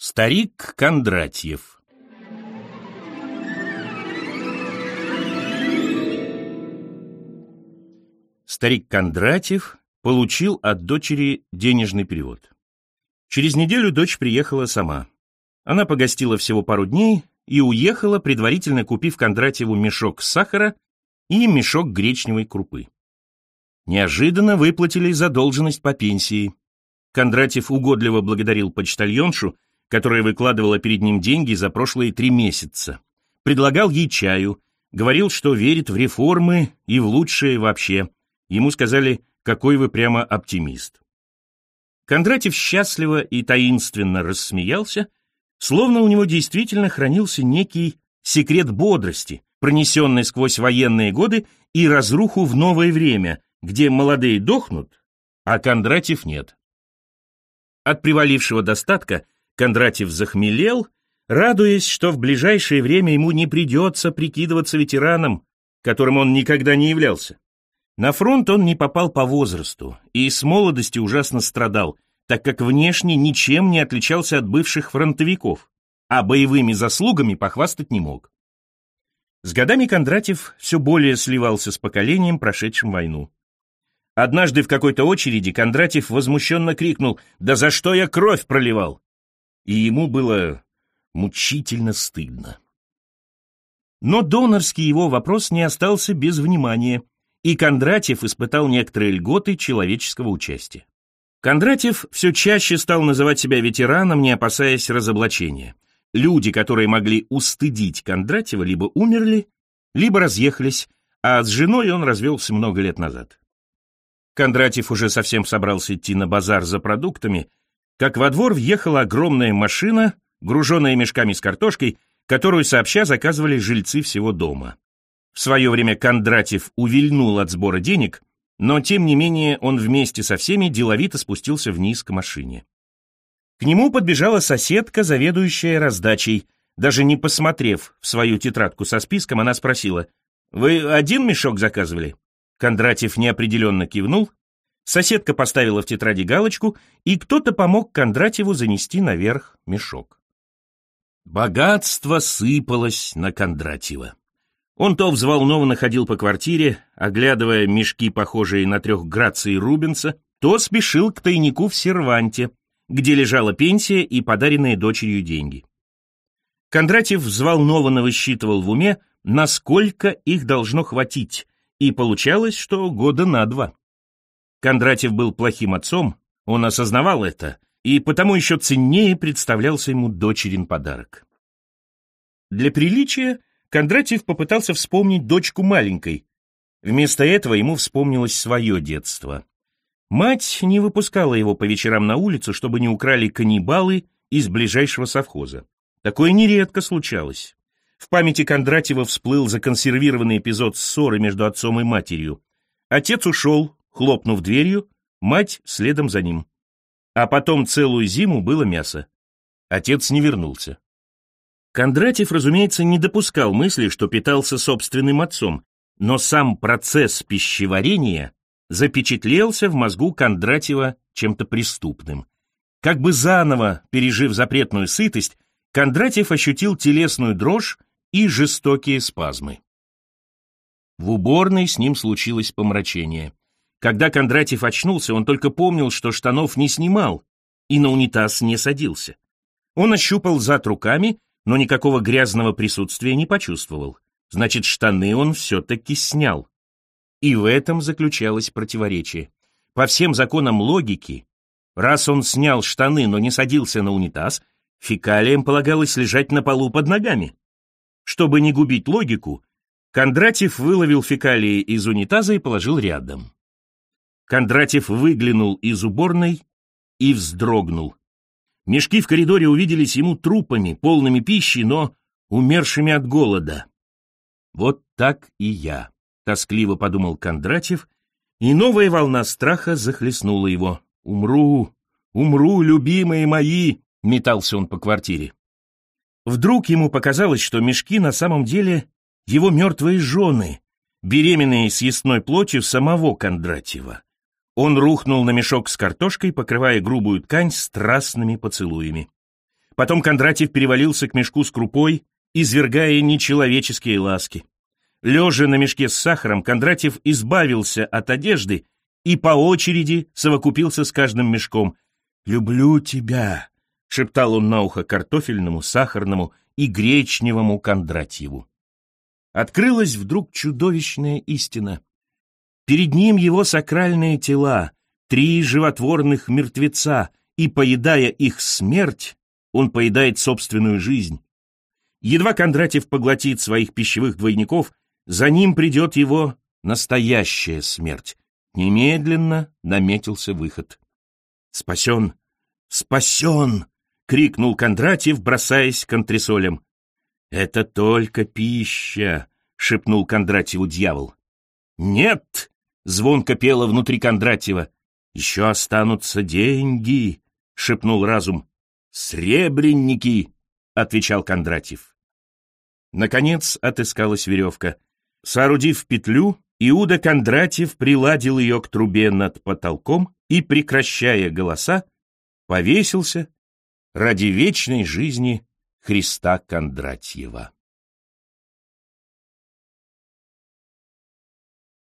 Старик Кондратьев Старик Кондратьев получил от дочери денежный перевод. Через неделю дочь приехала сама. Она погостила всего пару дней и уехала, предварительно купив Кондратьеву мешок сахара и мешок гречневой крупы. Неожиданно выплатили задолженность по пенсии. Кондратьев угодливо благодарил почтальоншу, которая выкладывала перед ним деньги за прошлые три месяца. Предлагал ей чаю, говорил, что верит в реформы и в лучшее вообще. Ему сказали, какой вы прямо оптимист. Кондратьев счастливо и таинственно рассмеялся, словно у него действительно хранился некий секрет бодрости, пронесенный сквозь военные годы и разруху в новое время, где молодые дохнут, а Кондратьев нет. От привалившего достатка Кондратьев захмелел, радуясь, что в ближайшее время ему не придется прикидываться ветераном, которым он никогда не являлся. На фронт он не попал по возрасту и с молодости ужасно страдал, так как внешне ничем не отличался от бывших фронтовиков, а боевыми заслугами похвастать не мог. С годами Кондратьев все более сливался с поколением, прошедшим войну. Однажды в какой-то очереди Кондратьев возмущенно крикнул «Да за что я кровь проливал?» И ему было мучительно стыдно. Но донорский его вопрос не остался без внимания, и Кондратьев испытал некоторые льготы человеческого участия. Кондратьев все чаще стал называть себя ветераном, не опасаясь разоблачения. Люди, которые могли устыдить Кондратьева, либо умерли, либо разъехались, а с женой он развелся много лет назад. Кондратьев уже совсем собрался идти на базар за продуктами, как во двор въехала огромная машина, груженная мешками с картошкой, которую сообща заказывали жильцы всего дома. В свое время Кондратьев увильнул от сбора денег, но тем не менее он вместе со всеми деловито спустился вниз к машине. К нему подбежала соседка, заведующая раздачей. Даже не посмотрев в свою тетрадку со списком, она спросила, «Вы один мешок заказывали?» Кондратьев неопределенно кивнул, соседка поставила в тетради галочку, и кто-то помог Кондратьеву занести наверх мешок. Богатство сыпалось на Кондратьева. Он то взволнованно ходил по квартире, оглядывая мешки, похожие на трех граций Рубенса, то спешил к тайнику в серванте, где лежала пенсия и подаренные дочерью деньги. Кондратьев взволнованно высчитывал в уме, насколько их должно хватить, и получалось, что года на два. Кондратьев был плохим отцом, он осознавал это, и потому еще ценнее представлялся ему дочерин подарок. Для приличия Кондратьев попытался вспомнить дочку маленькой. Вместо этого ему вспомнилось свое детство. Мать не выпускала его по вечерам на улицу, чтобы не украли каннибалы из ближайшего совхоза. Такое нередко случалось. В памяти Кондратьева всплыл законсервированный эпизод ссоры между отцом и матерью. Отец ушел, хлопнув дверью, мать следом за ним. А потом целую зиму было мясо. Отец не вернулся. Кондратьев, разумеется, не допускал мысли, что питался собственным отцом, но сам процесс пищеварения запечатлелся в мозгу Кондратьева чем-то преступным. Как бы заново пережив запретную сытость, Кондратьев ощутил телесную дрожь и жестокие спазмы. В уборной с ним случилось помрачение. Когда Кондратьев очнулся, он только помнил, что штанов не снимал и на унитаз не садился. Он ощупал зад руками, но никакого грязного присутствия не почувствовал. Значит, штаны он все-таки снял. И в этом заключалось противоречие. По всем законам логики, раз он снял штаны, но не садился на унитаз, фекалиям полагалось лежать на полу под ногами. Чтобы не губить логику, Кондратьев выловил фекалии из унитаза и положил рядом. Кондратьев выглянул из уборной и вздрогнул. Мешки в коридоре увиделись ему трупами, полными пищи, но умершими от голода. Вот так и я тоскливо подумал Кондратьев, и новая волна страха захлестнула его. «Умру, умру, любимые мои!» — метался он по квартире. Вдруг ему показалось, что мешки на самом деле его мертвые жены, беременные съестной плотью самого Кондратьева. Он рухнул на мешок с картошкой, покрывая грубую ткань страстными поцелуями. Потом Кондратьев перевалился к мешку с крупой, извергая нечеловеческие ласки. Лежа на мешке с сахаром, Кондратьев избавился от одежды и по очереди совокупился с каждым мешком. «Люблю тебя», — шептал он на ухо картофельному, сахарному и гречневому Кондратьеву. Открылась вдруг чудовищная истина. Перед ним его сакральные тела, три животворных мертвеца, и, поедая их смерть, он поедает собственную жизнь. Едва Кондратьев поглотит своих пищевых двойников, за ним придет его настоящая смерть. Немедленно наметился выход. «Спасен! Спасен!» — крикнул Кондратьев, бросаясь к антресолям. «Это только пища!» — шепнул Кондратьеву дьявол. «Нет!» — звонко пело внутри Кондратьева. «Еще останутся деньги!» — шепнул разум. «Сребренники!» — отвечал Кондратьев. Наконец отыскалась веревка. Соорудив петлю, Иуда Кондратьев приладил ее к трубе над потолком и, прекращая голоса, повесился ради вечной жизни Христа Кондратьева.